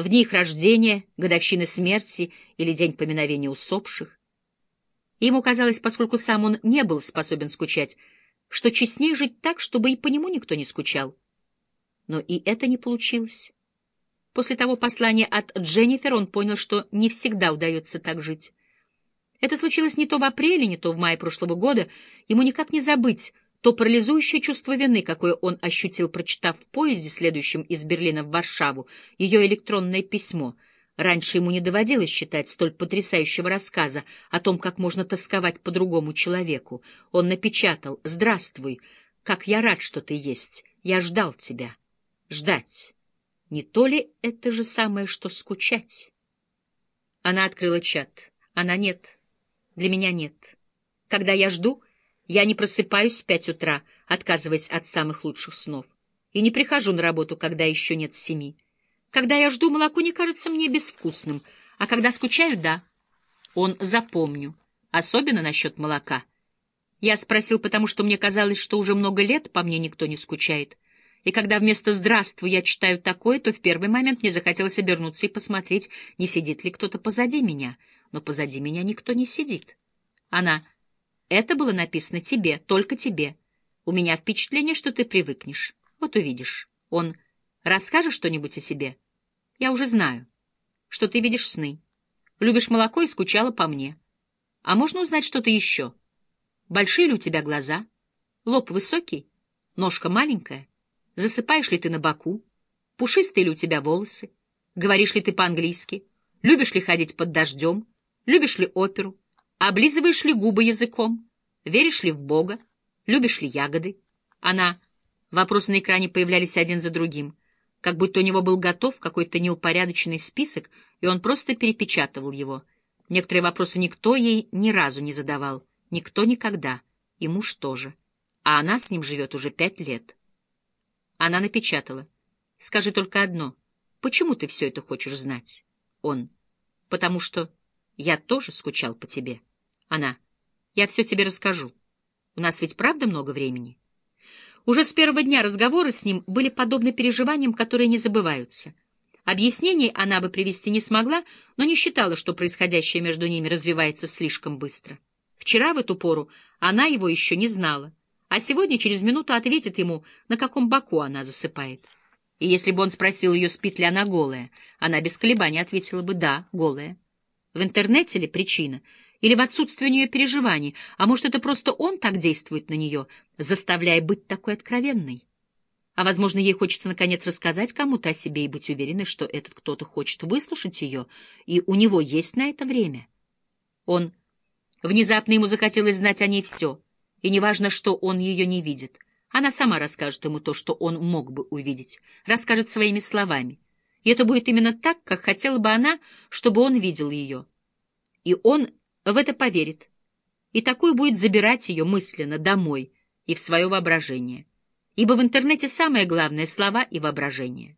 в дни их рождения, годовщины смерти или день поминовения усопших. ему казалось, поскольку сам он не был способен скучать, что честнее жить так, чтобы и по нему никто не скучал. Но и это не получилось. После того послания от Дженнифер он понял, что не всегда удается так жить. Это случилось не то в апреле, не то в мае прошлого года. Ему никак не забыть то парализующее чувство вины, какое он ощутил, прочитав в поезде, следующем из Берлина в Варшаву, ее электронное письмо. Раньше ему не доводилось читать столь потрясающего рассказа о том, как можно тосковать по другому человеку. Он напечатал «Здравствуй, как я рад, что ты есть. Я ждал тебя. Ждать. Не то ли это же самое, что скучать?» Она открыла чат. Она нет. Для меня нет. Когда я жду, я не просыпаюсь в пять утра, отказываясь от самых лучших снов. И не прихожу на работу, когда еще нет семи. Когда я жду, молоко не кажется мне безвкусным, а когда скучаю — да. Он запомню, особенно насчет молока. Я спросил, потому что мне казалось, что уже много лет по мне никто не скучает. И когда вместо «здравствуй» я читаю такое, то в первый момент мне захотелось обернуться и посмотреть, не сидит ли кто-то позади меня — но позади меня никто не сидит. Она. Это было написано тебе, только тебе. У меня впечатление, что ты привыкнешь. Вот увидишь. Он. Расскажешь что-нибудь о себе? Я уже знаю, что ты видишь сны. Любишь молоко и скучала по мне. А можно узнать что-то еще? Большие ли у тебя глаза? Лоб высокий? Ножка маленькая? Засыпаешь ли ты на боку? Пушистые ли у тебя волосы? Говоришь ли ты по-английски? Любишь ли ходить под дождем? Любишь ли оперу? Облизываешь ли губы языком? Веришь ли в Бога? Любишь ли ягоды? Она... Вопросы на экране появлялись один за другим, как будто у него был готов какой-то неупорядоченный список, и он просто перепечатывал его. Некоторые вопросы никто ей ни разу не задавал, никто никогда, и муж тоже. А она с ним живет уже пять лет. Она напечатала. «Скажи только одно. Почему ты все это хочешь знать?» Он. «Потому что...» Я тоже скучал по тебе. Она. Я все тебе расскажу. У нас ведь правда много времени? Уже с первого дня разговоры с ним были подобны переживаниям, которые не забываются. Объяснений она бы привести не смогла, но не считала, что происходящее между ними развивается слишком быстро. Вчера в эту пору она его еще не знала, а сегодня через минуту ответит ему, на каком боку она засыпает. И если бы он спросил ее, спит ли она голая, она без колебаний ответила бы «да, голая». В интернете ли причина? Или в отсутствии у нее переживаний? А может, это просто он так действует на нее, заставляя быть такой откровенной? А, возможно, ей хочется, наконец, рассказать кому-то о себе и быть уверенной, что этот кто-то хочет выслушать ее, и у него есть на это время. Он... Внезапно ему захотелось знать о ней все, и неважно, что он ее не видит. Она сама расскажет ему то, что он мог бы увидеть, расскажет своими словами. И это будет именно так, как хотела бы она, чтобы он видел ее. И он в это поверит. И такую будет забирать ее мысленно домой и в свое воображение. Ибо в интернете самое главное — слова и воображение.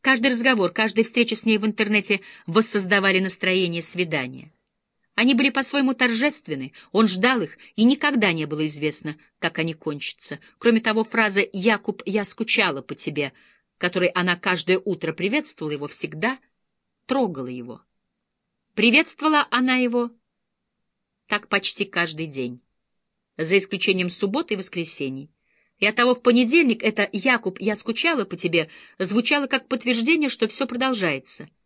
Каждый разговор, каждая встреча с ней в интернете воссоздавали настроение свидания. Они были по-своему торжественны, он ждал их, и никогда не было известно, как они кончатся. Кроме того, фраза «Якуб, я скучала по тебе» которой она каждое утро приветствовала его, всегда трогала его. Приветствовала она его так почти каждый день, за исключением субботы и воскресений. И оттого в понедельник это «Якуб, я скучала по тебе» звучало как подтверждение, что все продолжается —